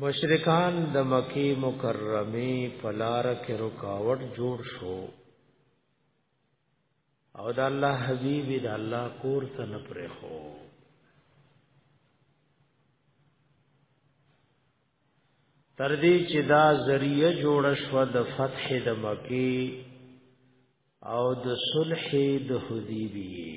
مشرکان د مکی مکرمه پلار کې رکاوټ جوړ شو او د الله حبیب د الله کور ته نه پرې خو تر دې چې دا ذریعہ جوړ شو د فتح د مکی او د صلح د حدیبیه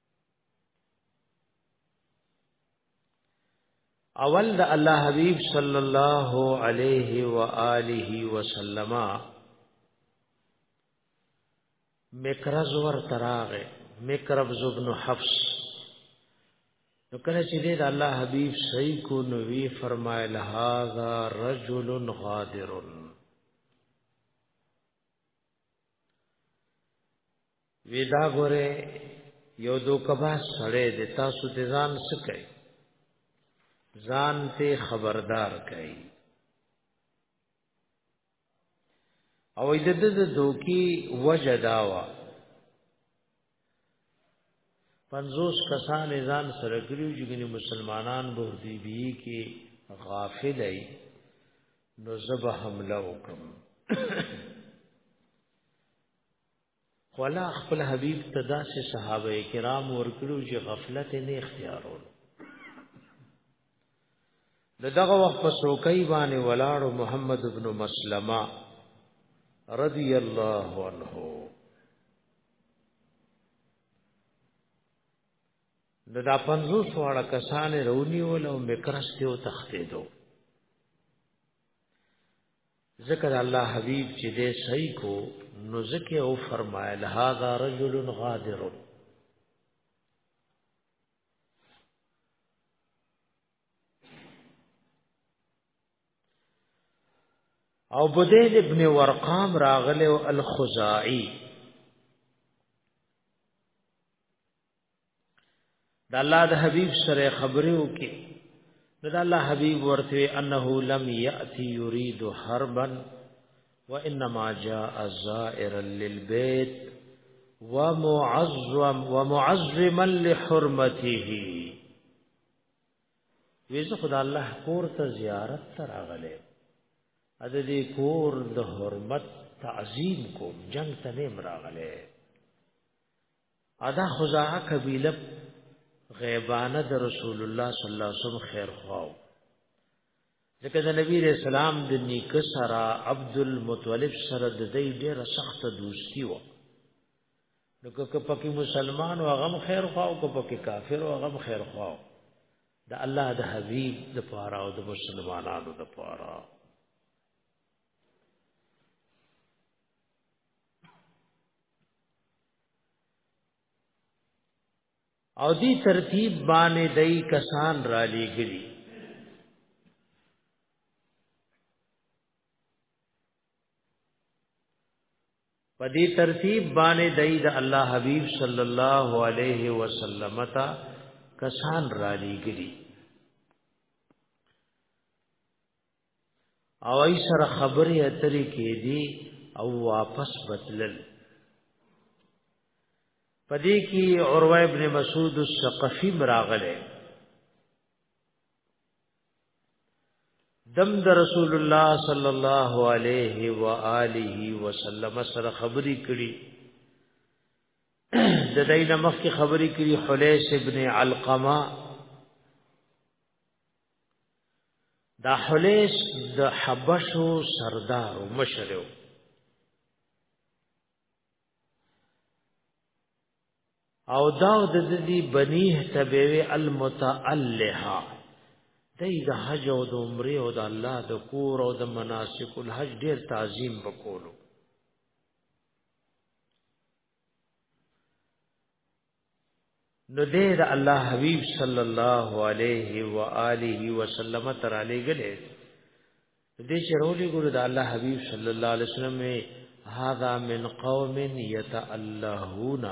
اول د الله حبیب صلی الله علیه و آله وسلم مکرز ور تراغه مکرب زبن حفص نو کله چې د الله حبیب صحیح کو نو وی فرمایل هاذا رجل غادر ودا ګوره یو دو کبا سړې د تاسو د ځان سکي ځان ته خبردار کړي او د د دوکي وجه داوا 50 کسان ځان سره کړیو چې ګنې مسلمانان به دی بي کې غافل ای نو زبه حمله وکم ولا خپل حبیب تدا سے صحابه کرام ورکړو چې غفلت نه اختیارول د دغه وخت په سوکۍ باندې ولاړو محمد ابن مسلمه رضی الله عنه د دا پنځوس واړه کسانې رونی ول او مکرسته او تختیدو ذکر الله حبیب چې دې صحیح کو نو ذکر او فرمایل هاذا رجل غادر او بدیل ابن ورقام راغله الخزائی د الله د حبيب سره خبرې وکي نو د الله حبيب ورته انه لم ياتي يريد حربا وانما جاء زائرا للبيت ومعظم ومعظما لحرمته ویزه خدای الله کور ته زیارت تراغله ا دې کور د حرمت تعظیم کوم جنگ ته نه مراغله ادا خزاعه قبیله غیبانه د رسول الله صلی الله علیه وسلم خیر خواو ځکه د نبی رسول الله د نیک سره عبد المطلب سره د دې ډیره سخت دوستی و نو که پکې مسلمان او غم خیر خواو که پکې کافر او غم خیر خواو د الله د حبیب د پاره او د مسلمانانو د پاره او دی ترتیب باندې دای کسان را لېګلی په دې ترتیب باندې دای د الله حبیب صلی الله علیه وسلم ته کسان را لېګلی او ای سره خبرې اترې کې دي او واپس بدلل پدې کې عروه ابن مسعود الثقفي مراغله دم د رسول الله صلی الله علیه و آله وسلم سره خبرې کړي د دینه مخکې خبرې کړي حلیس ابن علقمه دا حلیس د حبشو سردار او مشرو او دا د دې بنیه تبوی المتعلها دای د حج او د عمره او د الله د کور او د مناسک الحج ډیر تعظیم وکولو نو دې د الله حبيب صلی الله علیه و آله وسلم تر علی غلې دې چې رولي ګور د الله حبيب صلی الله علیه وسلم هاذا من قوم يتألهون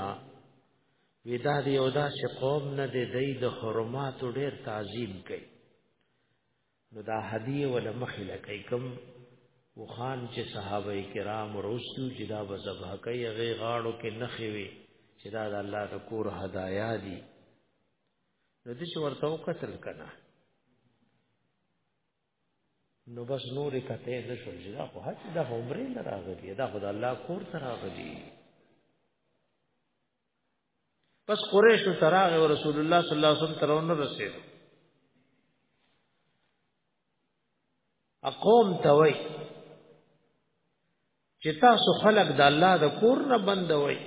ودا دې او دا چې قوم نه دې د حرمات ډېر تعظیم کوي نو دا هدیه ول مخې لکه کوم وخان چې صحابه کرام روستو چې دا بزبه کوي غي غاړو کې نخې وي چې دا د الله د کور هدايا دي نو دې څو ورته قتل کنا نو بس نور کته نه شول چې دا خو هڅه د عمرې نه راغلي دا خو د الله کور ته راغلي پس قریش تراغ او رسول الله صلی الله علیه وسلم ترونه رسید اقوم توي چې تاسو خلق د الله د کور نه بندوي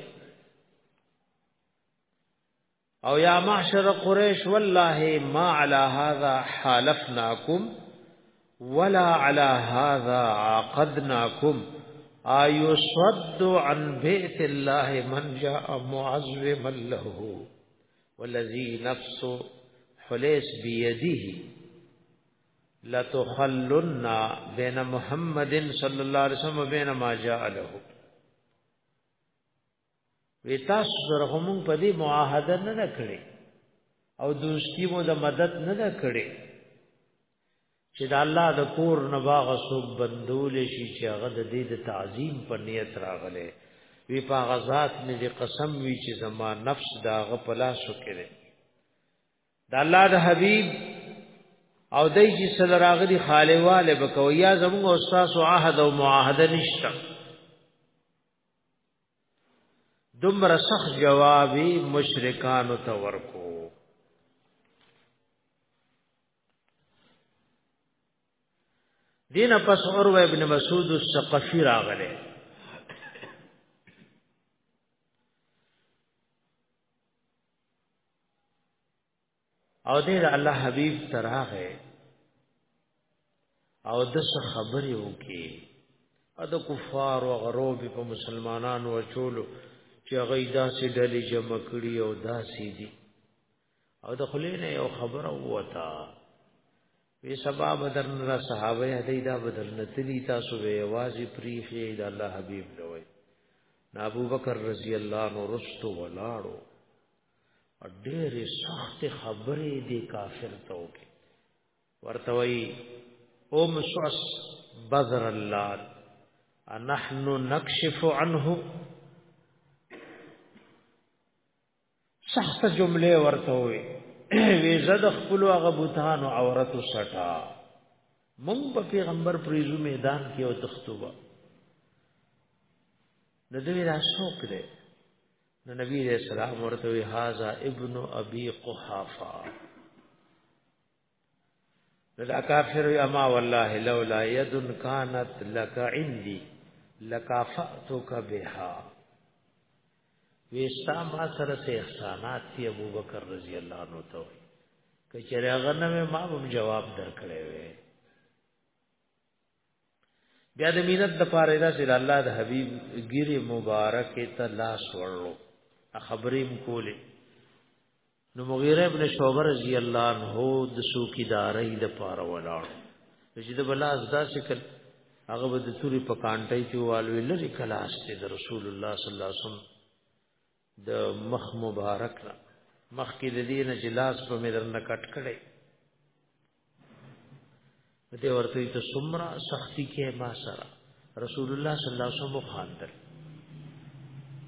او یا معشر قریش والله ما علی هذا حالفناکم ولا على هذا عقدناكم آیو صد عن بیت الله من جاء معظم له والذي نفس حلیس بيده لتخلنا بين محمد صلى الله عليه وسلم بين ما جاء له وی تاسو سره هم په دې معاهده نه نکړي او دوستی مو د مدد نه نکړي چې د الله د کور نه باغ سو بندول شي چې هغه د دې د تعظیم په نیت راغله وی په غزاد مې د قسم وی چې زما نفس داغه پلاسو کړي د الله د حبیب او دای چې سل راغلي خالواله بکوي یا زموږ استاد او عهد او معاهده نشته دمر سخ جوابی مشرکانو ته ورکو دینه پس اور ابن مسعود الثقفی راغله او دې د الله حبيب تراغه او د څه خبرې وکي ا د کفار او غروب په مسلمانانو چولو چې هغه داسې ډلې جمع کړي او داسې دي او د خلینو یو خبره وتا وی سبا بدر نه صحابه هدی دا بدر نه تلی تاسو به आवाज پریخي د الله حبیب نوې ابو بکر رضی الله عنه رستو ولاړو ډېر سخت خبرې دې کافر ته وکړي ورته وایي او مسوس بدر الله نحن نكشف عنه سخت جمله ورته وي وی زد خپل هغه بوتان او عورت سټا مونږ په پیغمبر پریزو میدان کې او تختوبه د دې راشوک دی نو نبی علیہ السلام ورته وی هاذا ابن ابي قحافه دا کافر اما والله لولا يد كانت لك عندي لكافاتك بها ویستا ما سره سه احسانات تی ابو بکر رضی الله عنه ته کچره غنه ما به جواب درکړې وې بیا د مینت د پاره دا چې الله د حبیب ګیره مبارک ته لاس ورلو خبریم کولې نو مغیره ابن شعبه رضی الله عنه د سوکیدارې د پاره ولاړ چې د بلاس داسې کړ هغه به د توري په کانټي کې والوي لري کلاس ته د رسول الله صلی الله علیه وسلم د مخ مبارک نه مخ کې د دین جلاس په مې درنه کټ کړي دې ورته ته سمرا سختی کې ما سره رسول الله صلی الله علیه وسلم خاندل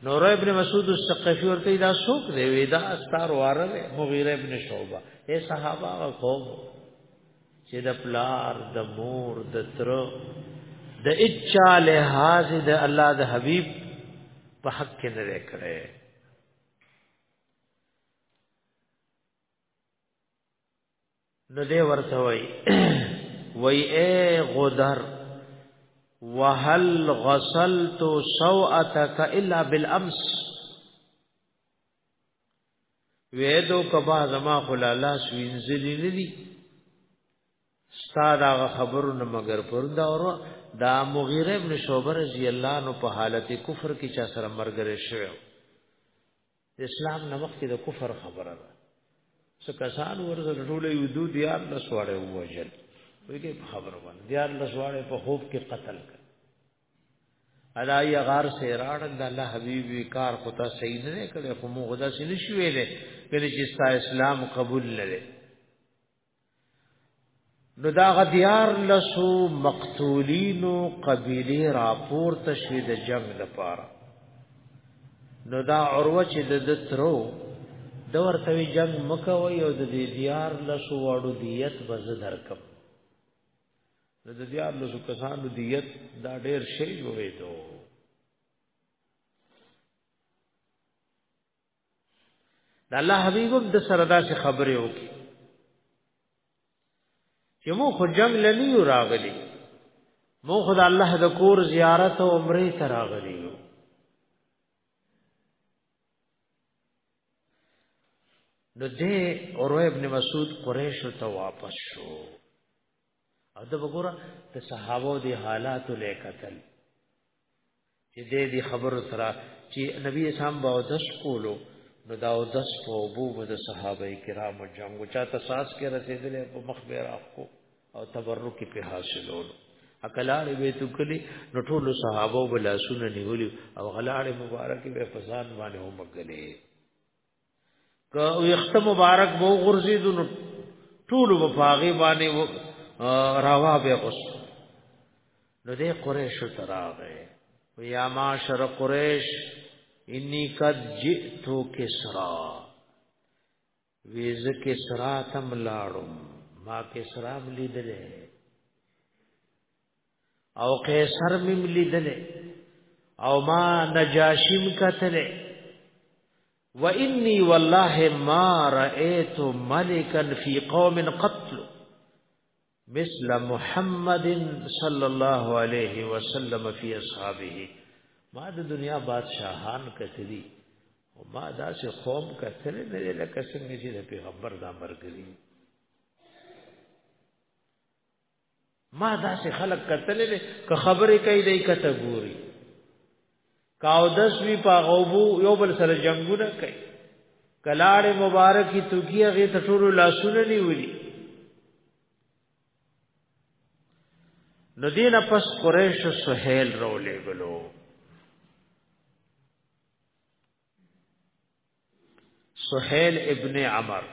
نور ابن مسعود الثقفی ورته دا څوک دی ودا استار واره مغیره ابن شعبہ اے صحابه او قوم چې د پلار د مور د تر د اچا لحاظ د الله د حبيب په حق کې نه وکړي نو دې ورته وای وای اے غدر وهل غسلت سوءتك الا بالامس وېدو کبا زما خلا لاس وینځلې نه دي ستاد هغه خبرو نه مگر پر دا اور دا مغیره ابن شعبه رضی الله نو په حالت کفر کې چا سره مرګره شوی اسلام نه وخت د کفر خبره ده څه کسان ورزه ټوله یو دو دیار لسواړې ووجل ویګه خبره باندې دیار لسواړې په خوب کې قتل کړ ادا یې غار سه راړل د الله حبیب وی کار خو ته صحیح نه کړي خو موږ دا سې نشوي له کله چې ستا اسلام قبول لره نو دا غدیار لسو مقتولینو قبیله راپور تشوی د جنگ لپاره نو دا عروه چې د دترو د ورته جنگ مکوي او د دې دیار لسو واړو دیت بز درکم نو د دې الله سو کسانو دیت دا ډیر شی جوړې دو د الله حبیب د سره دا څه خبره وکي چې مو خو جنگ لنی راغلی مو خو د الله د کور زیارت او عمره ته راغلی یو نو دې اور ابن مسعود قریش ته واپس شو او د وګوره د صحابه د حالات لیکتل چې دې دې خبر سره چې نبی اسلام به د سکولو نو دا د سپوبو د صحابه کرامو جنگو چا تاساس کې رسیدلې په مخ به راخو او تبرک په حاصلولو اکلاړې به تو کلی نو ټول صحابه بلا سن نیولی او غلاړې مبارک به فزان باندې هم غلې که ویخته مبارک وو غرزي دونو ټول په باغې باندې راوا به غوس نو دې قریش تراغه ویا معاشر قریش انی قد جئتو کسرا ویز کسرا تم لاړم ما کسرا لیدلې او قیصر مم لیدل او ما نجاشیم کتل و انی والله ما رأیت ملکا فی قوم قتل مثل محمد صلی الله علیه وسلم فی اصحابه ما د دنیا بادشاہان کتلی او ما داسې قوم کتل نه لکه څنګه چې د پیغمبر د امر کړی ما دا سه خلق کتلې دي که خبرې کوي دای کته ګوري کاو دس وی پاغوبو یو بل سره جنگونه کوي کلاړ مبارکي توګي هغه ته ټول لاسونه نیولي نو دین پس قریش سہیل رولې غلو سحیل ابن عمر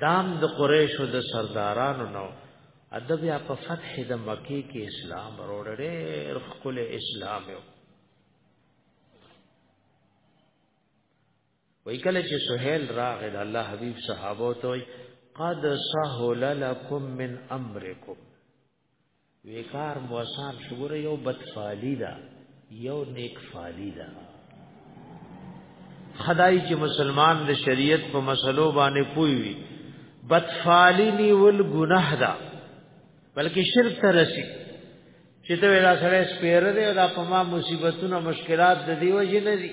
دام د دا قریشو د سردارانو نو ادب یا په فتح د مکی کې اسلام وروړې خپل اسلام یو وای کله چې سہیل راغل الله حبیب صحابه ته قد سهل لكم من امركم ویکار موسان شګور یو بد فالی دا یو نیک فالی دا خدای چې مسلمان د شریعت په مسلو باندې پوي وي بد فالی نیول ګناه ده بلکې شرک ته رسی چې ته ویلا سره سپیر دی او دا په ما مصیبتونه مشکلات د دی وجه نه دي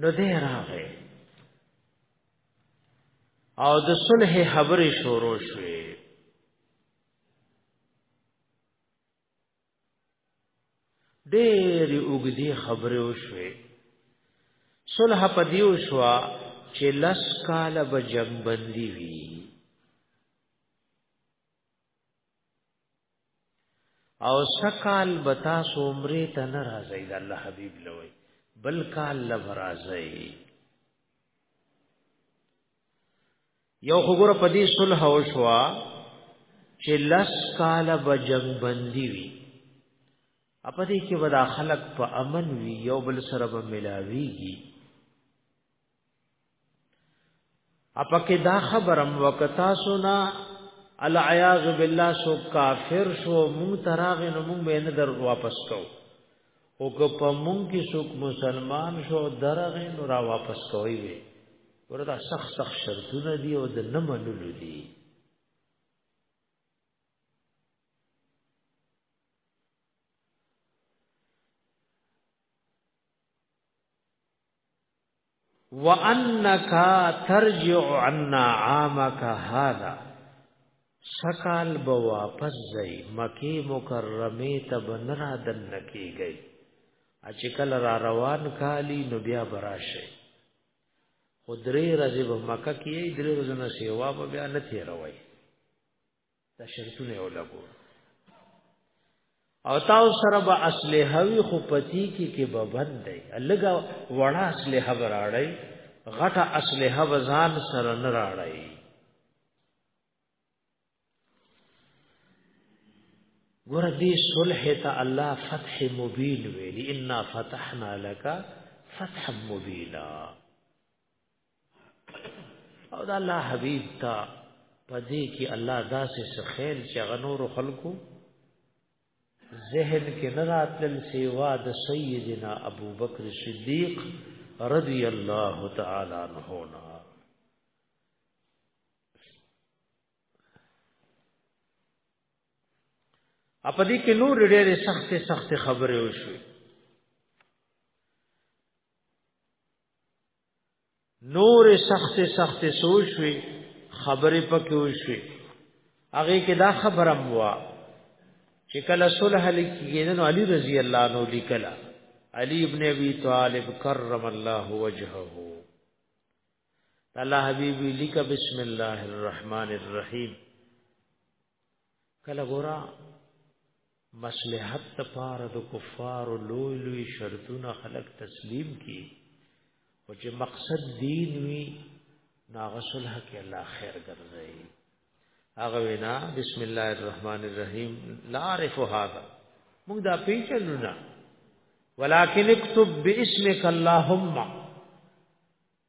نو دې راغې او د صلح خبرې شروع شوې ډېرې اوږدې خبرې وشوې صلح په دیو شو چې لس کاله به جنگ بندي وي او سکال بتا سومره ته ناراضي د الله حبيب لوي بل کال لبرازي یو خبر پدی صلح او شوا چې لس کال به جنگ بندي وي اپدې کې ودا خلق په امن وي یو بل سره به ملاويږي اپکه دا خبرم وکتا سنا العیاذ بالله سو کافر شو مون تراغ نو مون به نه در واپس کو او که په مون کې سو مسلمان شو درغه نو را واپس کوي وي ورته سخت سخت شرطونه دي او د نه منلو دي وانك ترجع عنا عامك هذا سکال به واپس ځای مکی مکرمه ته بنرا دن کیږي اچکل را روان کالی نو بیا براشه خدري رضی به مکه کې درې ورځې نه سیوا به بیا نه تیروي دا شرطونه یو لګو او تاسو سره به اصله وی خو پتی کی کې به بندې الګا وړه اصله براړی غټه اصله وزان سره نه راړی ګور دې صلح ته الله فتح مبین ویلی ان فتحنا لك فتح مبینا او دا الله حبيب تا پدې کې الله داسې سخیل چې غنور خلقو ذهن کې نه راتل سیوا د سیدنا ابو بکر صدیق رضی الله تعالی عنہ اپدې کې نور ډېرې سختې سختې خبرې وشوي نور سخت سخت سوچوي خبرې پکې وشوي هغه کې دا خبره مو چې کله صلح لیکي نو علي رضی الله عنه لیکلا علي ابن ابي طالب کرم الله وجهه الله حبيبي لیک بسم الله الرحمن الرحیم کله ګورا مصلحت لپاره د کفار لوی لوی شرطونه خلق تسلیم کی او چې مقصد دین وی ناغسل حق الله خیر ګرځي هغه وینا بسم الله الرحمن الرحیم لا عارف هذا موږ دا پیچلو نه ولكن اكتب باسمك اللهم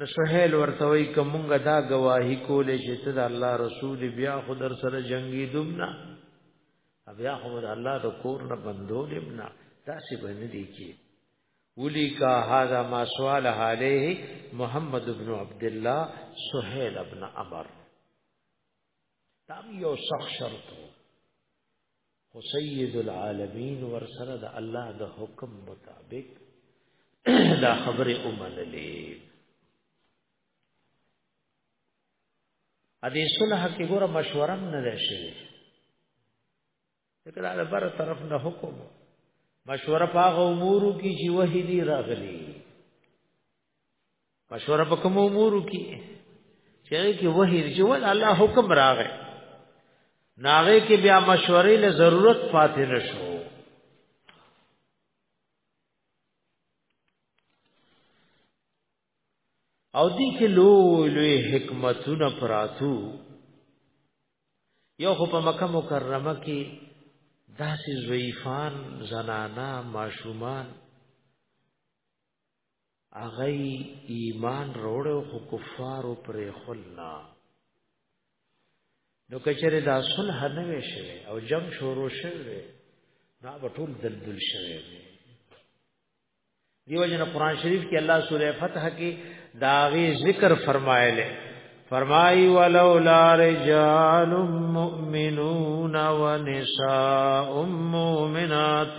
نو سهیل ورته وی کومګه دا گواہی کولې چې ته د الله رسول بیا خو در سره جنگي دمنا بیا خو د الله د کور نه بندو دمنا تاسو باندې دی کې ولی کا هاذا ما سوال علیه محمد ابن عبد الله سهیل ابن عمر تام یو سخت شرط خو سید العالمین ورسره د الله د حکم مطابق دا خبره اومنلې ا دې صلح کې ګوره مشوره نه ده شي دغه له بر طرف نه حکم مشوره پاغه امور کې چې وحی دی راغلی مشوره په کوم امور کې چې کې وحی چې ول الله حکم راغې ناغه کې بیا مشورې له ضرورت پاتې نشو او دې کې لوی لوی حکمتونه پراتو یو خو په مکه مکرمه کې داسې ضعیفان زنانا ماشومان هغه ایمان روړ او کفار پر خلنا نو کچره دا صلح نه وشي او جنگ شروع شوه دا ټول دلدل شوه دیو جن قران شریف کې الله سوره فتح کې داغي ذکر فرمایله فرمای ولولا رجال مؤمنون ونساء مؤمنات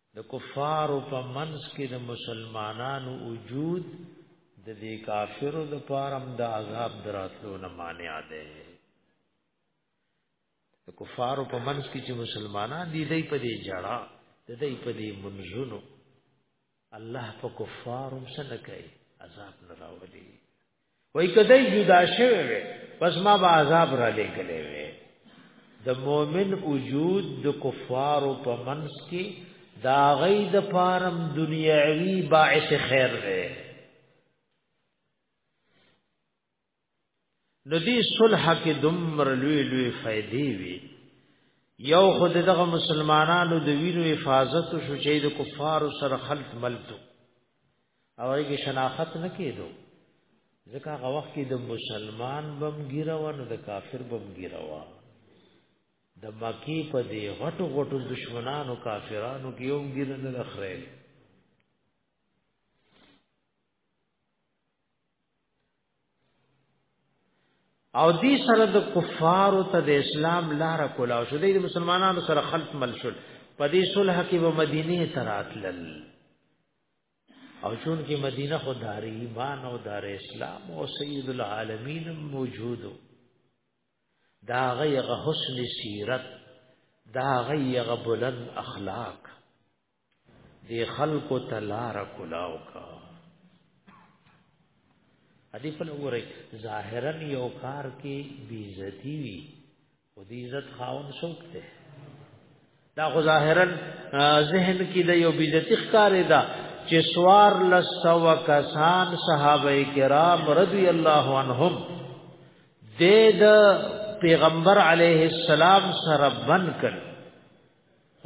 د کفارو په منځ کې د مسلمانانو وجود د دې کافرو د پارم د عذاب دراتلو نه مانع ده د کفارو په منځ کې چې مسلمانان دي دوی په دې جړه د دوی په دې منځونو الله په کفارو سره کوي عذاب نه راولي وای کدی جدا شوی وي پس ما به عذاب را لګلې وي د مؤمن وجود د کفار په منس کې دا غي د پارم دنیاوی باعث خیر دی ندی صلح کې دمر لوی لوی فائدې وي یو خود دغه مسلمانانو د وینو حفاظت شو چې د کفار سره خلط ملتو او هغه کې شناخت نه کېدو ځکه هغه وخت کې د مسلمان بم ګیره و نو د کافر بم ګیره و د مکی په دې غټو غټو دشمنانو کافرانو کې یو ګیره نه لخرېل او دې سره د کفارو ته د اسلام لار کولا شو د مسلمانانو سره خلط مل شول په دې صلح کې به مدینه تراتلل او چون کې مدینه خو دار ایمان او دار اسلام او سید العالمین موجود دا غیغه حسن سیرت دا غیغه بلند اخلاق دی خلق تلار کلاو کا ادي په لوري ظاهرا یو کار کې بیزتی وی او د عزت خاون څوک دی دا خو ظاهرا ذهن کې د یو بیزتی ښکارې دا چې سوار لسو کسان صحابه کرام رضی الله عنهم د د پیغمبر علیه السلام سره بن کړ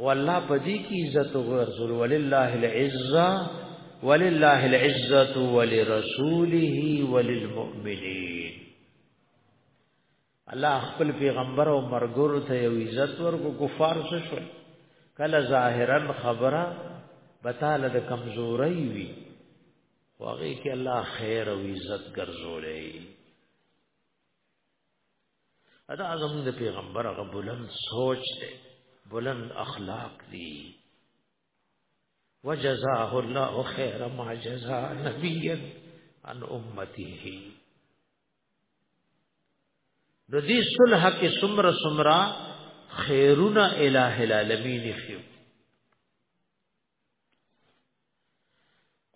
والله پدی کی عزت ورزول ولله العزه ولله العزه ولرسوله وللمؤمنین الله خپل پیغمبر او مرګور ته یو عزت ورکو کفار څه شو کله ظاهرا خبره بتاله د کمزوري وی واغې کې الله خیر او عزت ګرځولې ادا اعظم د پیغمبر غ بلند سوچ دی بلند اخلاق دی وجزاه الله خیر ما جزا نبیا عن امته نو دې صلح کې سمر سمرا خیرونه الہ العالمین خيو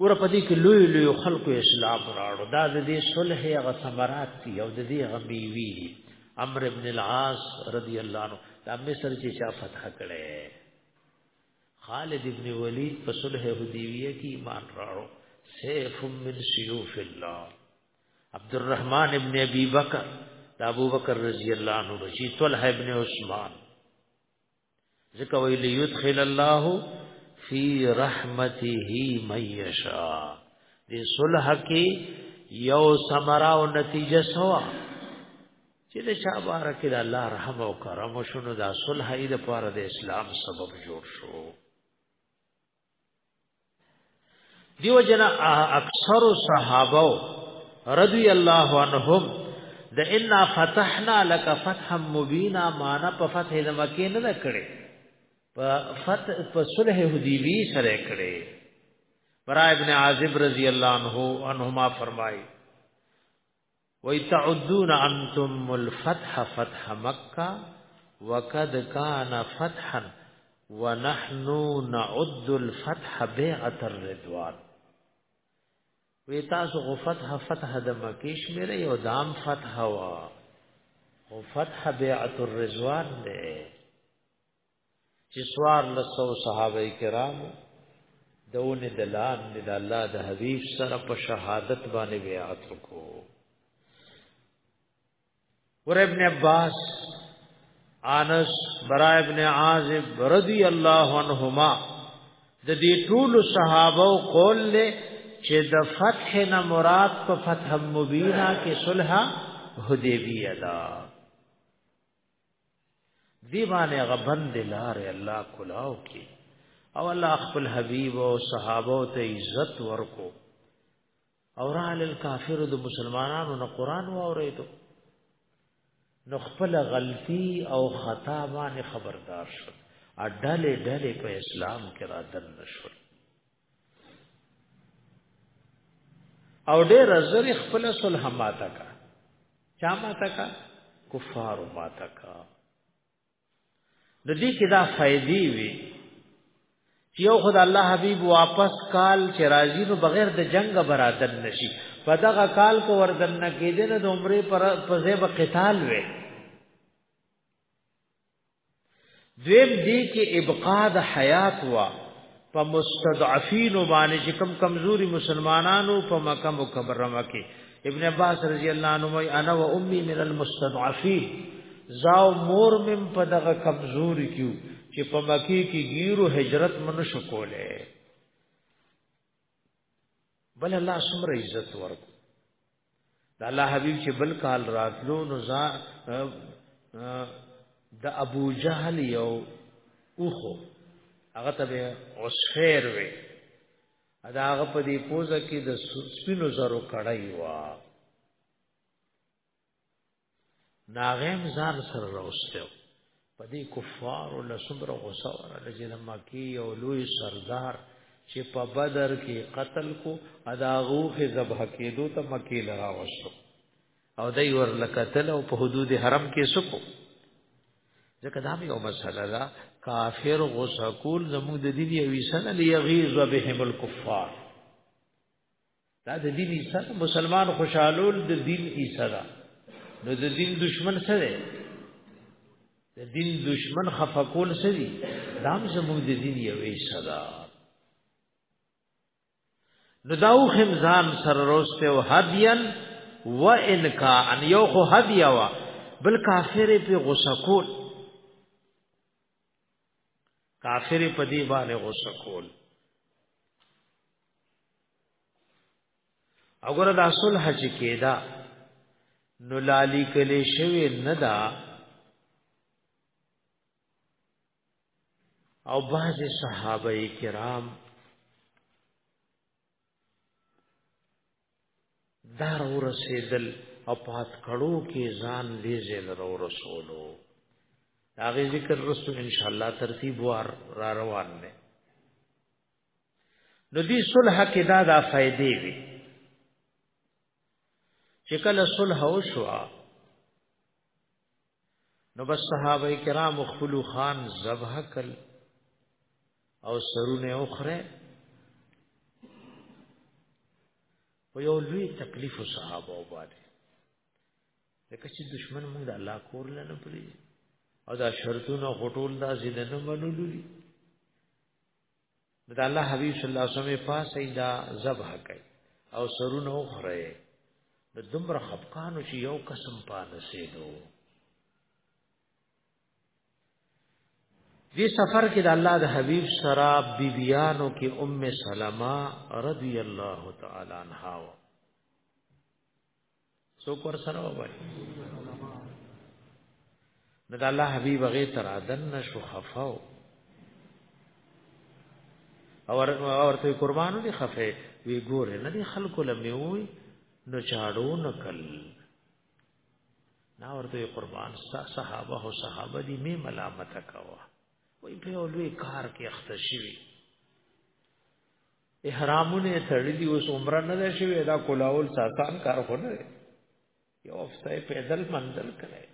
ګور په دې کې لوی لوی خلکو اسلام راړو دا د دې صلح هغه ثمرات دي او د دې هغه میوي دي امر ابن العاص رضی الله عنه دا مصر چې چا فتح کړي خالد ابن ولید په صلح حدیبیه کې ایمان راړو سیف من سیوف الله عبد الرحمن ابن ابي بکر دا ابو بکر رضی الله عنه بچی طلحه ابن عثمان ځکه ویل یدخل الله فی رحمته من یشاء دې صلح کې یو ثمره او نتیجه سوا چې د چا بارک د الله رحم او کرم شونو دا صلح یې د پاره د اسلام سبب جوړ شو دیو جنا اکثر صحابه رضی الله عنهم د ان فتحنا لك فتحا مبینا معنا په فتح د مکه نه کړي په فتح په صلح حدیبی سره کړي برا ابن عازب رضی الله عنه انهما فرمایي وَيَتَعُدُّونَ أَنْتُمُ الْفَتْحَ فَتْحَ مَكَّةَ وَقَدْ كَانَ فَتْحًا وَنَحْنُ نَعُدُّ الْفَتْحَ بِعَةَ الرِّضْوَانِ وی تاسو غو فتح فتح د مکیش میرے یو دام فتح وا غو فتح بیعت الرضوان دے چې سوار لسو صحابه کرام دون دلان د الله د حبیب سره په شهادت باندې بیعت وکړو ور ابن عباس انس برا ابن عازب رضی الله عنهما د دې ټول صحابه او قول له چې د فتح نه مراد په فتح مبینا کې صلح حدیبیه ده دی باندې غبند لار الله کلاو کی او الله خپل حبیب او صحابه ته عزت ورکو اور علی الکافر د مسلمانانو نه قران واوریدو نو خپل غلطی او خطا باندې خبردار شو اډلې ډلې په اسلام کې را دن نشو او ډېر زر خپل صلح ماته کا چا ماته کا کفار ماته کا د دې کې دا فائدې وي یو خدای الله حبیب واپس کال چې راځي نو بغیر د جنگ برادر نشي په دغه کال کو وردن نه کېدنه د عمره پر په زیب قتال وي دویم دی کې ابقاء د حیات وا په مستضعفین باندې چې کم کمزوري مسلمانانو په مکه مکرمه کې ابن عباس رضی الله عنه وای انا و امي من المستضعفين زاو مور مم په دغه کمزوري کیو چې په مکی کې ګیرو هجرت منو شکوله بل الله سمره عزت ورکو دا الله حبیب چې بل کال راتلو نو ځا د ابو جهل یو اوخو هغه ته عصفیر وی ادا هغه په دې پوزه کې د سپینو زرو کړای و ناغم ځان سره راوستو په دې کفار او لسمر غوسه ورله چې د مکی او لوی سردار چې په بدر کې قتل کو اداغو کې ذبح کېدو ته مکی لرا وستو او دای ور لکتل او په حدود حرم کې سکو ځکه دا یو مسله ده کافر غوسه کول زموږ د دین یو وسنه لیغیظ بهم الکفار دا د دین ایسا مسلمان خوشحالول د دین ایسا دا نو د دین دشمن څه دی د دین دشمن خفقول څه دی دا هم زموږ د دین یو ایسا دا نو داو خمزان سر روسته او هدین و انکا ان یو خو هدیا وا بل کافر په غوسه کول کافر په دی باندې غوسه کول اگر دا صلح چې کېدا نو لالی کلی شوی نه دا او بعض صحابه کرام دار ورسېدل او پات کړو کې ځان دې زل رو رسولو هغه ذکر رسو ان شاء الله ترتیب وار را روان نه نو دې صلح کې دا دا فائدې وي چې کله صلح وشو نو بس صحابه کرام خپل خان ذبح کړ او سرونه اخره و یو لوی تکلیف صحابه وباله لکه چې دشمن موږ د الله کور لنه پری او دا شرطونه غټول دا زیدنه منولې نو دا الله حبیب صلی الله علیه وسلم پاسې دا ذبح کوي او سرونه وخره د دومره خفقانو چې یو قسم پانه سیدو دې سفر کې د الله د حبیب سره بیبیانو کې ام سلمہ رضی الله تعالی عنها څوک ور سره وای نو د الله حبيب غي تر ادن نشو خفاو او ورته قربانو دي خفه وی ګوره نه دي خلکو لمه وي نو چاړو نکل نا ورته قربان صحابه او صحابه دي می ملامت کوا وای په لوی کار کې اخته شي احرامونه تړلي اوس عمره نه ده شوې دا کولاول ساسان کار خو نه دی یو افسای پیدل منزل کړي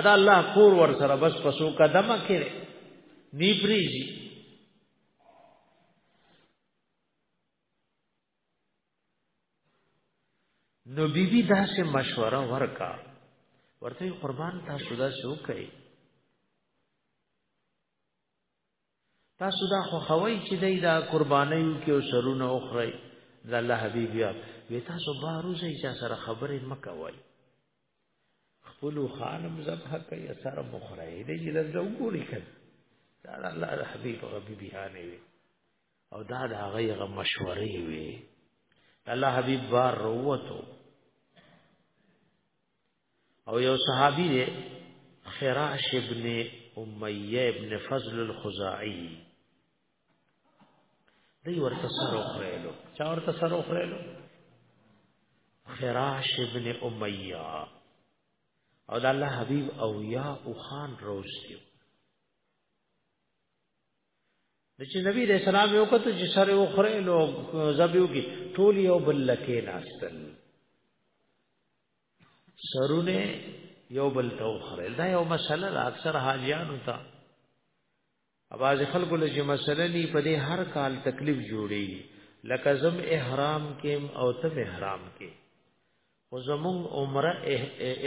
ادا الله کور ور سره بس پسو قدم کړي نی پریږي نو بیبي داسې مشوره ورکا ورته قربان تاسو دا شو کوي تاسو دا خو خوي چې دای دا قربانیو کې او سرونه اخري د الله حبیب یا وی تاسو بارو زې چا سره خبرې مکوي خپل خانم ذبح کوي سره مخره دې چې دا وګوري کړه دا الله د حبیب غبی بیانې وي او دا د هغه غ مشورې وي الله حبیب بار وروته او یو صحابي دی خراش ابن امیه ابن فضل الخزاعی دی ورته سره خړېلو چا ورته سره خړېلو خراش ابن امیه او د الله حبیب او یا او خان روز دی د چې نبی رسول الله یو کته چې سره و خره نو زبیو کی ټول یو بل لکه ناستل سرونه یو بل ته وخرل دا یو مسله ده اکثر حاجیانو ته اواز خلکو لږه مسله نی په دې هر کال تکلیف جوړي لکه زم احرام کې او تم احرام کې خو زمون عمره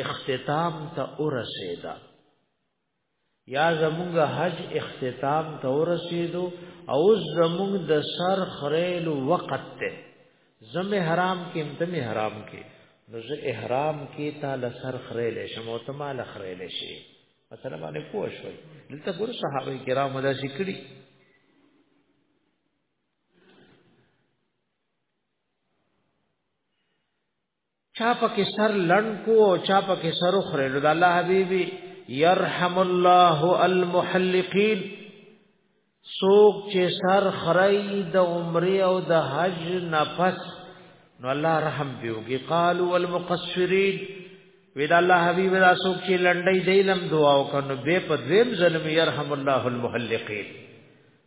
اختتام ته ورسېدا یا زمونږ حج اختتام ته ورسېدو او زمونږ د سر خریل وخت ته زم حرام کې امتم حرام کې نو زه احرام کې تا لسر خریل شم او تما لخریل شي مثلا باندې پوه شوي دلته ګور صحابه کرام دا ذکرې چا پکې سر لړن کو او چا پکې سر خره نو د الله حبيبي يرحم الله المحلقين سوق چې سر خړی د عمره او د حج نفس نو الله رحم پیوږي قالوا والمقصرين ودا الله حبيب دا سوق چې لنډي دی لم دعا وکړو به په دیم ظلم يرحم الله المحلقين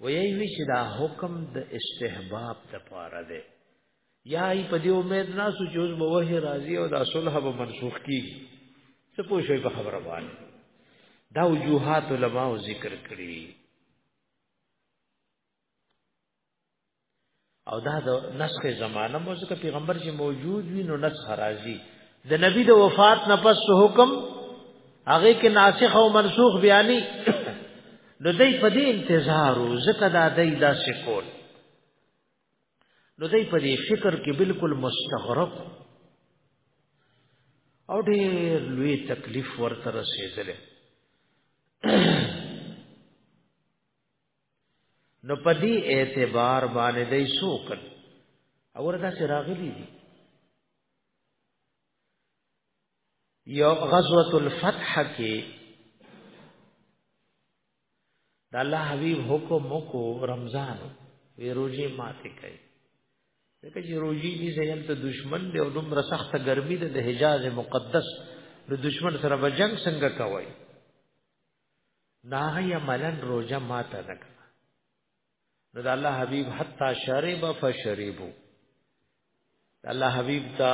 ویای وی چې دا حکم د استحباب د پاره دی یا ای په دې امید نه سو چې اوس به وه راضی او دا صلح به منسوخ کیږي څه پوه شوي په خبره باندې دا وجوهات علما ذکر کړی او دا د نسخ زمانه مو ځکه پیغمبر چې موجود وي نو نسخ راځي د نبی د وفات نه پس حکم هغه کې ناسخ او منسوخ بیانې نو دای په دې انتظار او ځکه دا دای دا سکول نو دای په دې فکر کې بالکل مستغرق او ډېر لوی تکلیف ورته رسیدل نو په دې اعتبار باندې دای سوکل اور دا سره راغلی دي یو غزوه الفتح کې د الله حبیب حکم کو رمضان وی روزي ماته کوي ځکه چې روزي دې زیل ته دشمن دی او دومره سخته ګرمي ده د حجاز مقدس د دشمن سره به جنگ څنګه کوي ناغی ملن روجه ما ته نک نو د الله حبیب حتا شرب فشربو د الله حبیب تا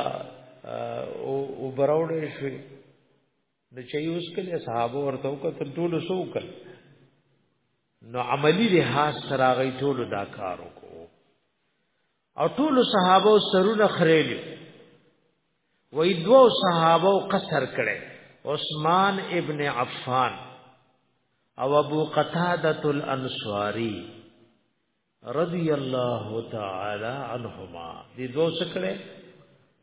او براوډې شوې نو چې اوس کله صحابه ورته وکړل ټول سوکل نو عملی لحاظ سره غي ټول دا کار وکړو او ټول صحابه سرونه خریلی وې دوه صحابه قصر کړي عثمان ابن عفان او ابو قتاده الانصاری رضی الله تعالی عنهما دې دوه سکړي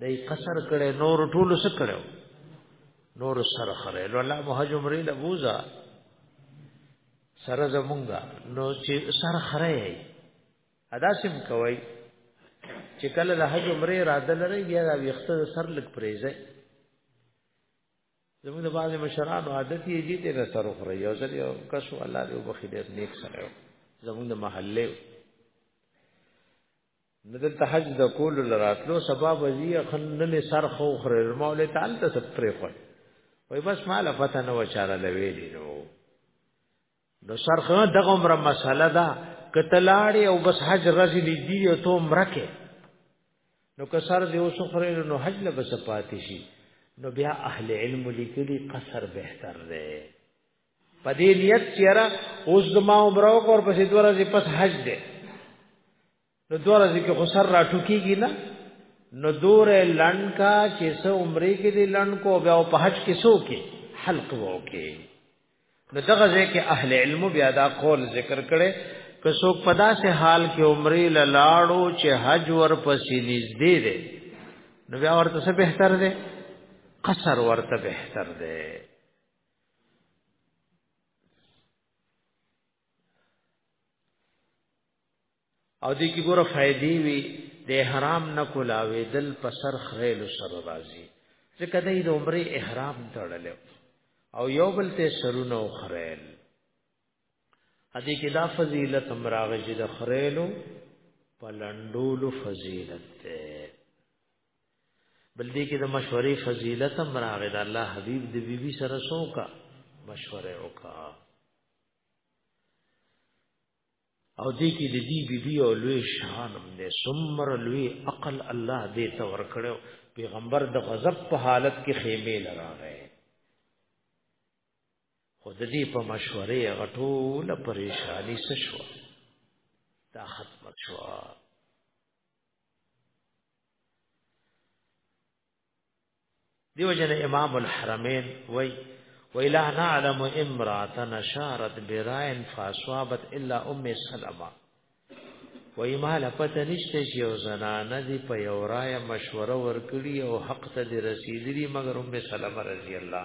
دې قصر کړي نور ټول سکړي نور سر خره الله مهاجم ری لبوزا سره زمونږه نو چې سر خره ادا سم کوي چې کله د حج عمره اراده لري بیا د ویخته سر لګ پریزه زموږ د بعضې مشرانو عادت یې جی ته سر خوري یو ځل یو کس الله دې وبخي ډېر نیک سره زموږ د محله ندل تحج د کول لراتلو سبب وزي خن نه سر خو خره مولا تعالی ته سپرې خو وای بس مال پته نه وچاره لوي دي نو نو شرخه دغه عمره مسله ده کتلاړي او بس حج رزي لدی او ته عمره کې نو که سر دې اوسو خره نو حج له بس پاتې شي نو بیا اهل علم لیکلي قصر بهتر دی په دې نیت چیرې اوس زما عمره او پر پسې دوه ورځې پس حج دی نو دوه ورځې کې خو سر راټوکیږي نه نو دوره لند کا چې سو عمرې کې دې لند کو بیا په حج کې سو کې حلق وو کې نو دغه ځکه اهل علم بیا دا قول ذکر کړي که څوک په داسې حال کې عمرې لاړو چې حج ورپسې نږدې دی نو بیا ورته څه بهتر دی قصر ورته بهتر دی او دې کې ګوره فائدې وي د احرام نه کولاوي دل په سر خېل سره راځي ځکه دې د عمره احرام تړل او یو بل ته سرونه او خېل هدي کې دا فضیلت امراغه چې د خېلو په لندولو فضیلت ده بل دې کې د مشورې فضیلت امراغه د الله حبیب د بیبي بی سره سوکا مشوره وکړه او دې کې د دې بیبي او لوی شان هم دې سمر لوی عقل الله دې ته ورکړو پیغمبر د غضب په حالت کې خیمه لراغی خود دې په مشورې غټول پریشانی سشو دا ختم شو دیو جن امام الحرمین وای ویلا نعلم امرات نشارت براین فاصابت الا ام سلمہ وای ما لپته نشته چې یو زنانه دی په یو رائے مشوره ورکړي او حق ته دی رسیدلی مگر ام سلمہ رضی الله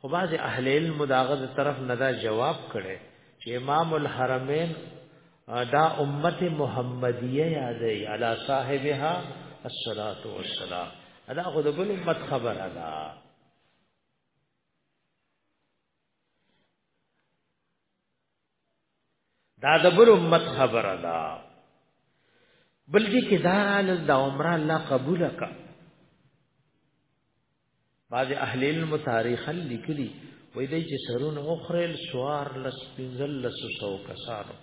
خو باز اهل علم داغه طرف نه دا جواب کړي چې امام الحرمین دا امت محمدیه یادې علی صاحبها الصلاۃ والسلام دا خو د بل امت خبره ده دا د بل امت خبره ده بل دې کې دا رالل د عمره الله قبول کا بعض اهل علم تاریخ لیکلي وې دې چې سرونه اخرل سوار لس پنځل لس سو کسانو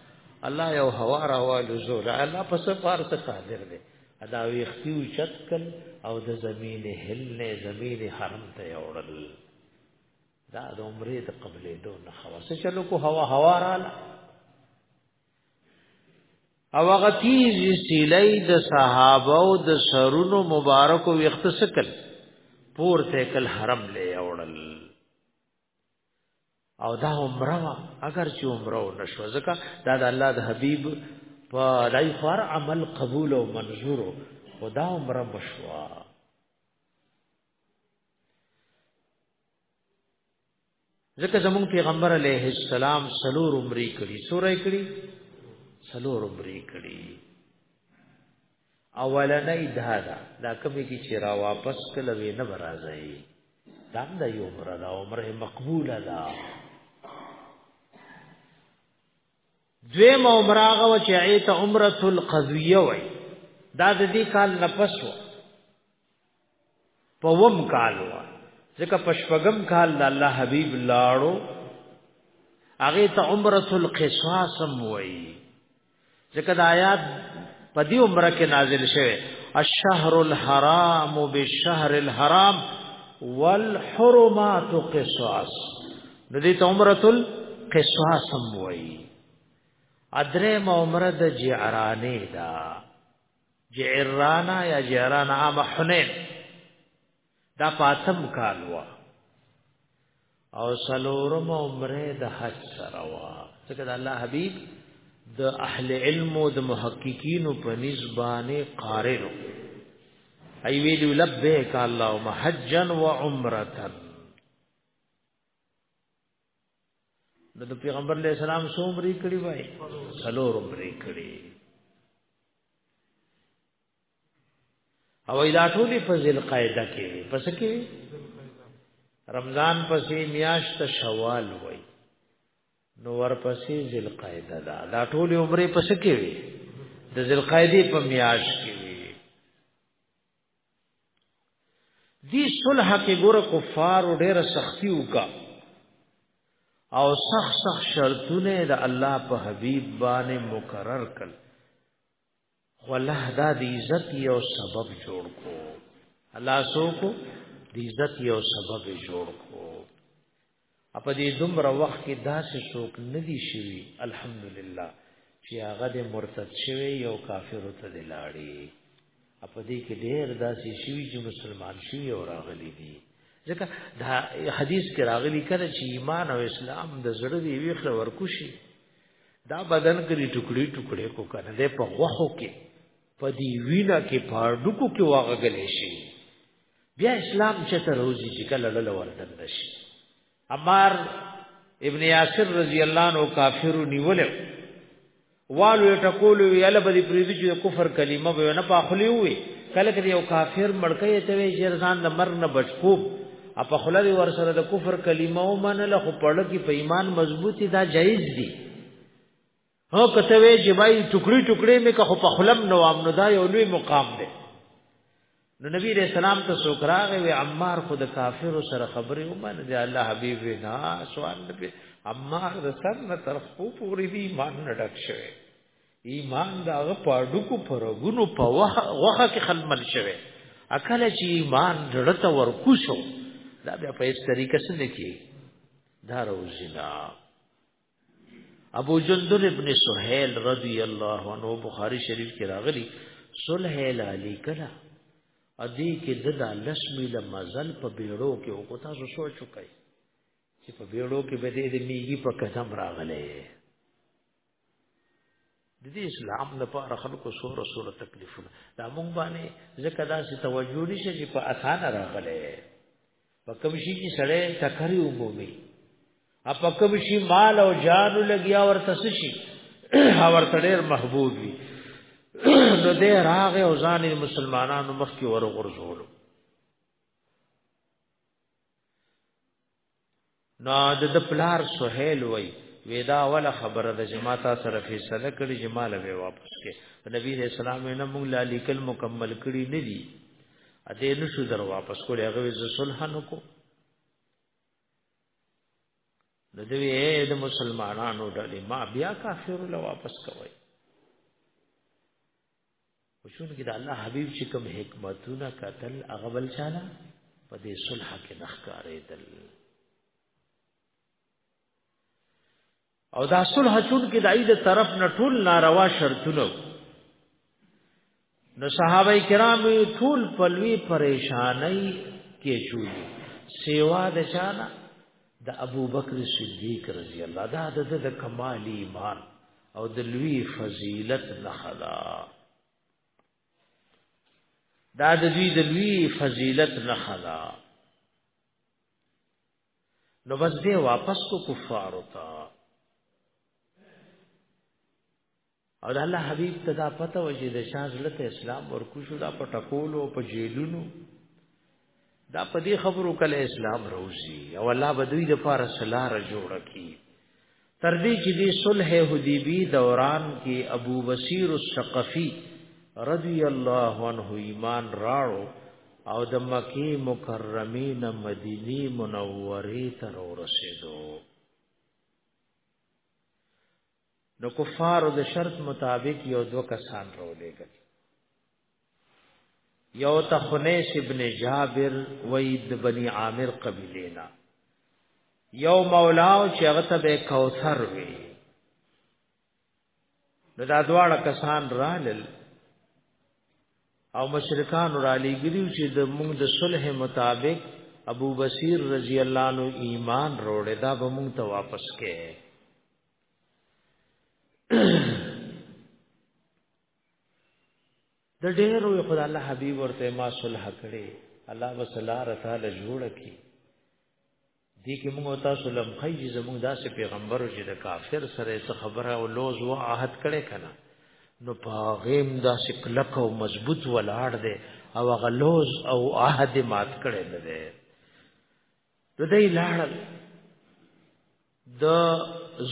الله یو هوا راوالو زول الله پس پار ته قادر دی ادا وی اختیو چتکل او د زمین هل نه زمین حرم ته وړل دا د عمرې د قبلې دو نه خواص چلو کو هوا هوا رااله او هغه تیز سیلای د صحابه او د سرونو مبارکو وخت سکل پور ته کل حرم له اورل او دا عمره وا اگر چې عمره نشو ځکه دا د الله د حبیب په دای خور عمل قبول او منظور خدا عمره مشوا ځکه زمون پیغمبر علیه السلام سلور عمرې کړي سورې کړي سلور عمرې کړي اولنې دا دا دا کمی کی چې را واپس کله وې نه برازي دا د یو عمر دا عمره مقبوله ده دویم عمراغه و چې ایت عمره القضیه وای دا د دې کال نفس و په وم کال و ځکه په شپږم کال د الله حبيب لاړو هغه ته عمره القصاص وای ځکه د آیات په دې عمره کې نازل شوه الشهر الحرام بالشهر الحرام والحرمات قصاص د دې ته عمره القصاص وای ادره عمره د جعرانه دا جعرانا یا جعرانا عام حنین دا پاتم کالوا او سلورم عمره د حج سره وا ځکه د الله حبیب د اهل علم او د محققین په نسبانه قارن ای ویلو لبیک اللهم حجا و عمره نو د پیغمبر علیہ السلام سو عمرې کړی وای څلور عمرې کړی او دا ټول په ذل قاعده کې پس کې رمضان پسې میاشت شوال وای نو ورپسې ذل قاعده دا دا ټول عمرې پس کې وي د ذل قاعده په میاشت کې دی صلح کې ګوره کفار ډېر سختی وکا او سخ سخ شرطونه د الله په حبيب باندې مقرر کړ خو الله دا د عزت یو سبب جوړ کو الله سو کو د عزت یو سبب جوړ کو په دې دومره وخت کې داسې څوک نه دی شوی الحمدلله چې هغه د مرتد شوی یو کافر ته دی لاړی په دې کې ډېر داسې شوی چې مسلمان شوی او راغلی دی ځکه دا حدیث کې راغلی کړه چې ایمان او اسلام د زړه دی ویخره ورکوشي دا بدن کې ټوکړي ټوکړي کو کنه ده په غوخو کې په دی وینا کې پاړډکو کې واغغلې شي بیا اسلام چته روزي چې کله لړل وردن نشي عمار ابن یاسر رضی الله عنه کافر نیول والو ټکول وی ال بدی پریدي چې کفر کلمه به نه پاخلی وي کله کله یو کافر مړکې ته وی جرزان د مر نه بچو اپ خلل ور سره د کفر کلمه ومنله خو پړل کې په ایمان مضبوطی دا جایز دی هو کته وی چې بای ټوکړي ټوکړي مې که خو په خلم نو ام نو دا یو لوی مقام دی نو نبی رسول سلام ته سوکراغه وی عمار خود کافر سره خبرې ومنه دی الله حبیب نه سوال نبی عمار د سر نه تر خو پوری دی ایمان نه ډک شوی ایمان داغه پاډو کو پرګونو په وخه کې خلمل شوی اکل چې ایمان ډړته ورکو شو دا بیا په هیڅ طریقه سره نه کی دا روزینا ابو جندل ابن سهیل رضی الله عنه بخاری شریف کې راغلی سهیل علی کلا ادي کې د لس میل مزل په بیړو کې او تاسو سوچ وکړئ چې په بیړو کې به دې میږي په قدم راغله د دې اسلام د پاره خلکو سوره سوره تکلیفونه دا مونږ باندې ځکه دا چې توجه نشي چې په اسانه راغله په کوم شي چې سړی ټکر ومومي ا په کوم شي مال او جان لګیا ورته شي اور تړیر محبوب وي نو دې راغ او ځان مسلمانانو مخ کې ورغورځولو نو د پلار سهیل وای ودا ولا خبره د جماعت سره فیصله کړي جماله به واپس کې نبی رسول الله نه مونږ لالی کل مکمل کړي نه دي ا دې نو شو در واپس کړي هغه ز صلح نو کو د دوی د مسلمانانو ډلې ما بیا کافر له واپس کوي او چون کې د الله حبيب چې کوم حکمتونه قتل هغه بل چاله په دې صلح کې نخکارې دل او دا صلح چون کې د عید طرف نه ټول ناروا شرطونه نو صحابه کرام ټول پلوي پریشانای کې چول سیوا د چاله د ابو بکر صدیق رضی الله دا د کمال ایمان او د لوی فضیلت نخلا دا د دوی د لوی فضیلت نخلا نو بس دې واپس کو کفار وتا او د الله حبیب ته دا پته و چې د شان زلت اسلام ورکو شو دا په ټکولو په جیلونو دا په دې خبرو کله اسلام روزي او الله به دوی د پاره سلار جوړ کی تر دې چې د صلح حدیبی دوران کې ابو بصیر الثقفی رضی الله عنه ایمان راړو او د مکه مکرمه نه مدینه منوره ته ورسېدو نو کفارو د شرط مطابق یو دو کسان رولېږل یو ته خنیس ابن جابر وید بنی عامر قبیلینا یو مولا او چې هغه ته به کوثر وی نو دا دواړه کسان رالل او مشرکان را لګیو چې د موږ د صلح مطابق ابو بصیر رضی الله عنه ایمان روړې دا به موږ ته واپس کړي د ډېرو خدای الله حبيب ورته ما صلح کړي الله وسلا رساله جوړ کی دې کې موږ تاسو لم خی زموږ داسې پیغمبرو چې د کافر سره څه خبره او لوز و عهد کړي کنا نو پاغیم داسې کلک او مضبوط ولاړ دی او غلوز او عهد مات کړي نه دی نو دای لاړل د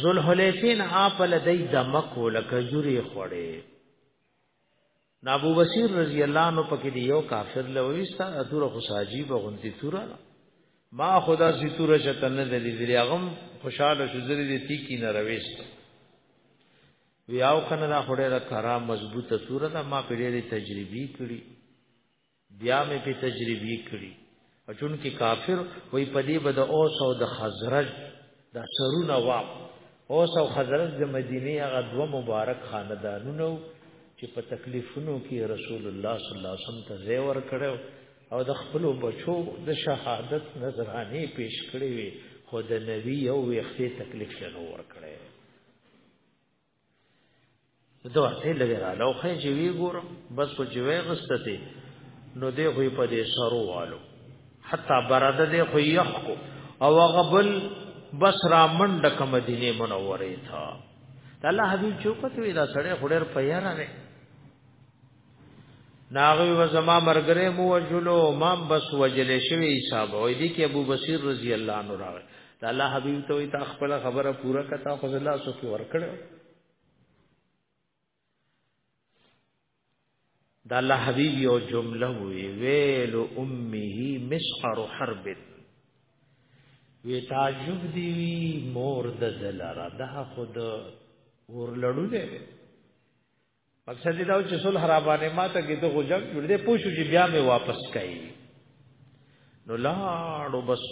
ذوالحلیفین اپل دای دمکو لکه جوری خوړې نابو بصیر رضی الله عنه پکې دی یو کافر لويستا اتوره خو ساجیب غونتی توره ما خدا سی توره شته نه دلی دی غم خوشاله شو زری دی تی کی نه رويست ویاو کنه دا خړې را کرا مضبوطه توره دا ما پیډې تجربي کړی بیا مې په تجربه کړی او چون کې کافر وای په دې بد اوس او د خزرج د سرونه واب اوس او خزرج د مدینه هغه دوه مبارک خاندانونو چې په تکلیفونو کې رسول الله صلی الله علیه وسلم ته زیور کړو او د خپل بچو د شهادت نظرانه پیش کړې وي خو د نبی یو وخت تکلیف شنو ور کړې زه ورته لګی را لو خې چې وی ګورم بس خو چې وې غستته نو دې خو په دې سرو والو حتا برد دې خو یخ کو او غبل بس را منډه کوم مدینه منوره ته الله حبیب چوکته وی دا سړی خډر پیرا نه ناغوی و زما مرګره مو وجلو ما بس وجلې شوی حساب وې دي کې ابو بصیر رضی الله عنه راغی دا الله حبیب ته وي تا خپل خبره پوره کتا خو الله سو کې ور کړو دا الله حبیب یو جمله وی ویل امه مسحر حرب وی تعجب دی مور د دلاره دا خود ورلړو دی مقصد دا چې صلح را باندې ماته کې دغه جنگ جوړ دې پوښو چې بیا مې واپس کړي نو لاړو بس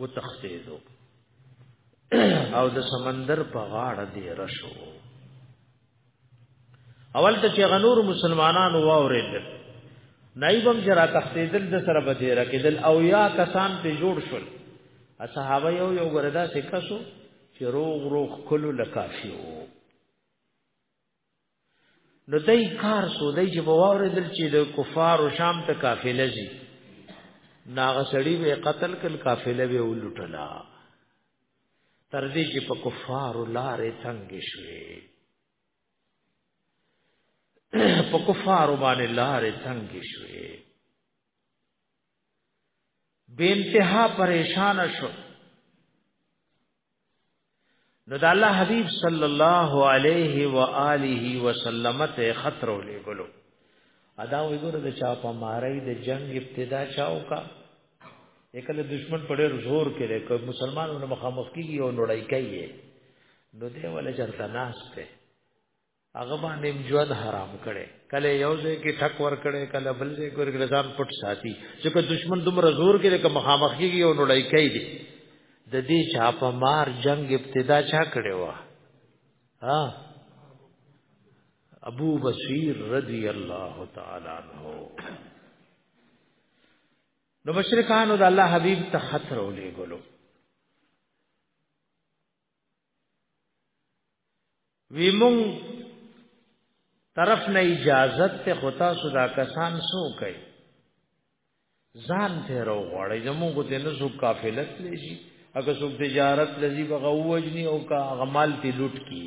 و تختیدو او د سمندر په غاړه دی رشو اول ته چې غنور مسلمانانو واورېدل نایبم جرا تختیدل د سره بدیره کېدل او یا کسان په جوړ شول اصحابه یو یو وردا سکسو چې روغ روغ کلو لکافیو نو دای کار سو دای چې بواورې دل چې د کفار او شام ته قافله زی ناغه سړی به قتل کل قافله به ولټلا تر دې چې په کفار لارې تنگ شوې په کفار باندې لارې تنگ شوې به انتها پریشان شو نو د الله حبیب صلی الله علیه و آله وسلم ته خطر ولېګلو ادا وګوره د چا په مارای د جنگ ابتدا چاو کا یکله دشمن په ډېر زور کې لري کوم مسلمانانو مخامخ کیږي او لړای کوي نو دی ولا چرته ناشته هغه باندې ژوند حرام کړي کله یو ځای کې ټک ور کړي کله بل ځای کې ورګل ځان پټ ساتي چې که دشمن دومره زور کې لکه مخامخ کېږي او نړۍ کوي دي د دې چاپه مار جنگ ابتدا چا کړي وا ها ابو بصیر رضی الله تعالی عنہ نو مشرکانو د الله حبیب ته خطر ولې ګلو وی مون طرف نه اجازت ته خطا صدا کسان سو کوي ځان ته رو غړې زموږ کو ته نو قافلت لږي اګه څوک تجارت لذي بغوجني او کا غمال تی لوټ کی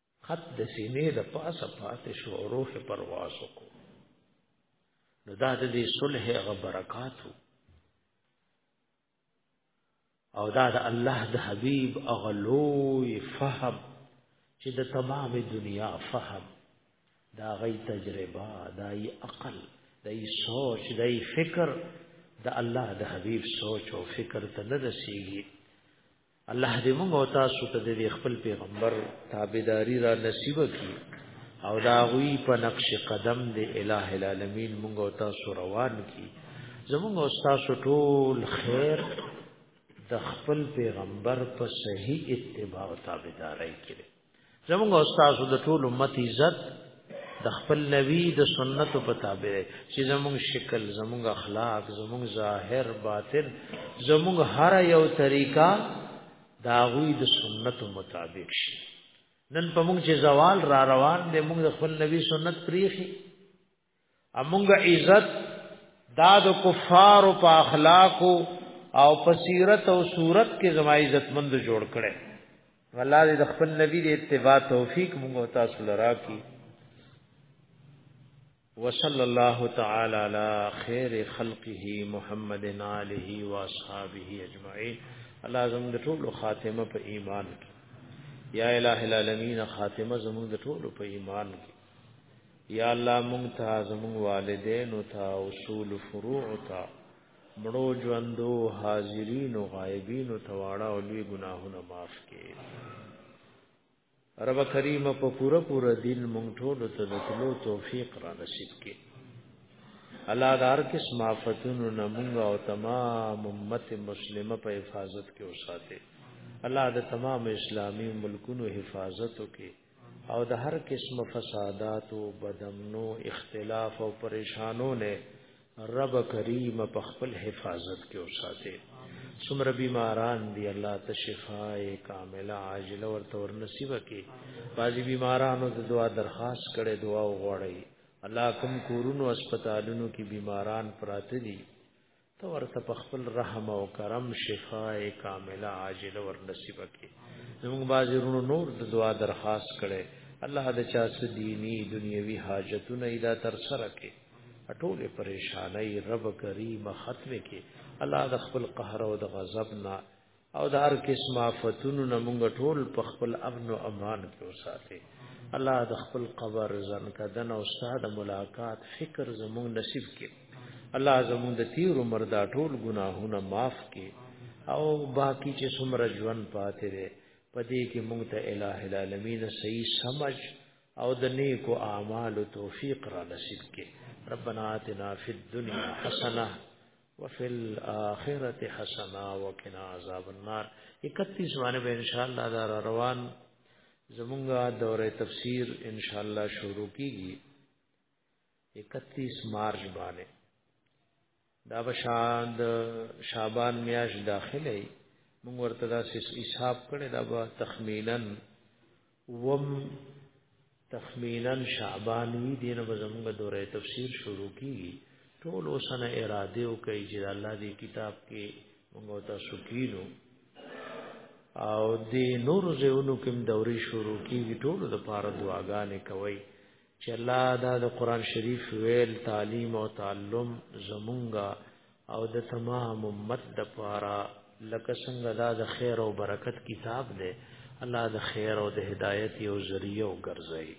خط د سینې د پاسه پاتې شو او روح پرواز وکړو نو دا د دې صلح غ برکاتو او دا د الله د حبیب اغلوی فهم چې د تمام دنیا فهم دا غي تجربه دا ای عقل دا ای سوچ دا ای فکر د الله د حبیب سوچ او فکر ته نه رسیږي الله دې موږ او تاسو ته دې خپل پیغمبر تابعداري را نصیب کړي او دا غوي په نقش قدم دې الٰه العالمین موږ او تاسو روان کړي زموږ او تاسو ټول خیر د خپل پیغمبر په صحیح اتباع او تابعداري کړي زموږ استاد د ټول امت عزت د خپل نبی د سنت په تابع چې زموږ شکل زموږ اخلاق زموږ ظاهر باطن زموږ هر یو طریقہ دا غوی د سنت مطابق شي نن په موږ چې زوال را روان دی موږ د خپل نبی سنت پریخي امونګه عزت دا د کفار په اخلاق او په سیرت او صورت کې زما عزت مند جوړ کړي الله دې د خپل نبی دې اتباع توفیق موږ تاسو لرا کی وصلی الله تعالی علی خیر خلقه محمد علیه و اصحابہ اجمعین الله زموږ د ټولو خاتمه په ایمان کې یا الہ العالمین خاتمه زموږ د ټولو په ایمان کې یا الله مونږ ته زمونږ والدینو ته اصول فروع ته مړو ژوندو حاضرینو غایبینو ته واړه او لوی ګناهونه معاف کړي رب کریم په پورا پورا دین مونږ ټول ته د تلو توفیق را نصیب کړي الله دار کس مافتونو نه مونږ او تمام امت مسلمه په حفاظت کې اوساته الله د تمام اسلامی ملکونو حفاظت وکړي او د هر قسم فسادات او بدمنو اختلاف او پریشانو نه رب کریم په خپل حفاظت کې اوساته سمر بیماران دی الله ته شفای کامله عاجله ورته ور نصیب کې بازي بیمارانو د دعا درخواست کړي دعا وغوړي الله کوم کورونو هسپتالونو کې بیماران پراته دي ته ورته په خپل رحم او کرم شفاء کامله عاجله ور نصیب کړي موږ باز ورونو نور د دعا درخواست کړي الله د چا سديني دنيوي حاجتونه ادا تر سره کړي ټول پریشانای رب کریم ختم کړي الله د خپل قهر او د غضب نه او د هر قسم آفتونو نه مونږ ټول په خپل امن او امان کې وساتي الله د خپل قبر زن کدن او استاد ملاقات فکر زمون نصیب کې الله زمون د تیر عمر دا ټول ګناهونه معاف کې او باقی چې څومره ژوند پاتې ده پدې کې مونږ ته الٰه العالمین صحیح سمجھ او د نیکو اعمال توفیق را نصیب کې ربنا آتنا فی الدنیا حسنه وفي الاخره حسنا وقنا عذاب النار 31 باندې به ان شاء الله دا روان زمونږه دوره تفسیر ان شاء الله شروع کیږي 31 مارچ باندې دا بشاد شعبان میاش داخله مونږ ورته دا حساب کړي دا به تخمینا وم تخمینا شعبان وی دینه به زموږ دوره تفسیر شروع کیږي ټول اوسنه اراده او کوي چې الله دې کتاب کې موږ تاسو کینو او دې نور زهونو کوم دوري شروع کیږي ټول د پاره دعاګانې کوي چې الله دا د قران شریف ویل تعلیم او تعلم زمونږه او د تمام امت د پاره لکه څنګه دا د خیر او برکت کتاب دی الله د خیر او د هدایت یو ذریعہ او ګرځي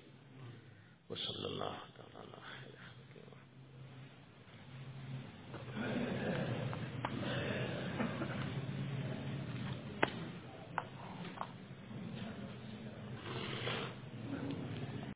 وصلی الله تعالی